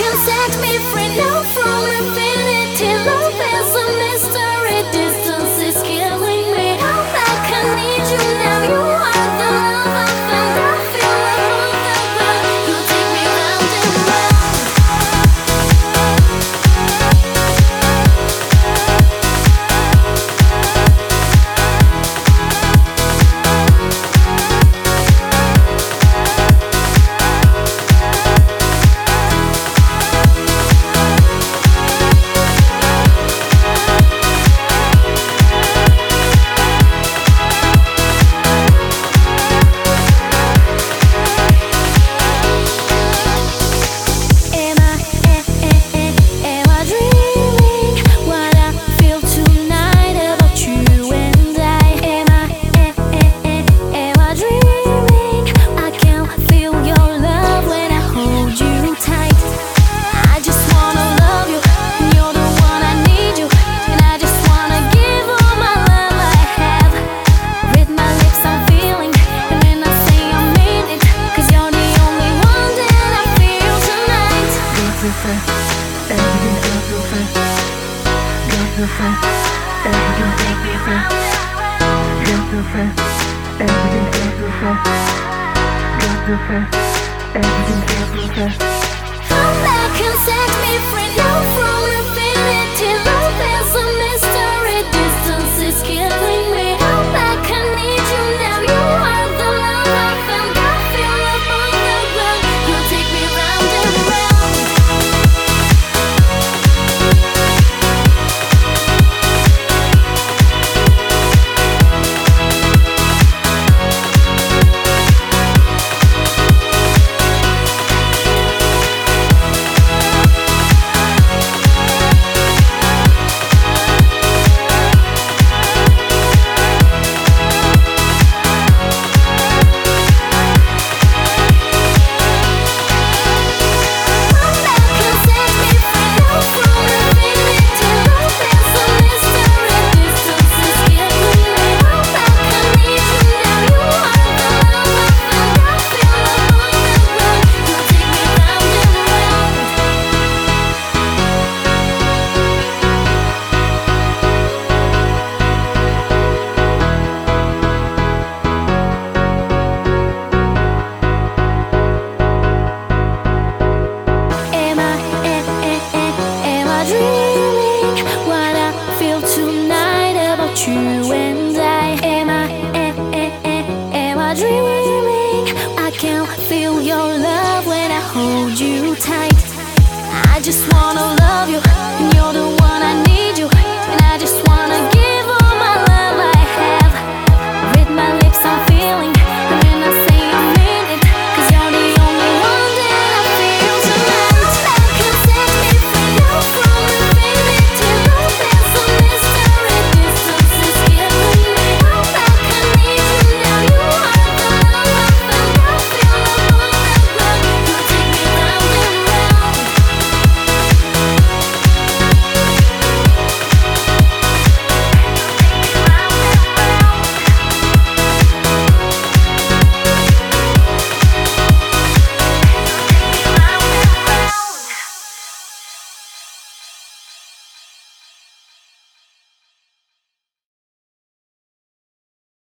can set me free now. Everything, everything, everything. Everything, everything, everything. Everything, everything, everything. Come back and set me free now. dreaming what I feel tonight about you and I. Am I, am, am, am I dreaming? I can feel your love when I hold you tight. I just wanna love you, and you're the one I need you, and I just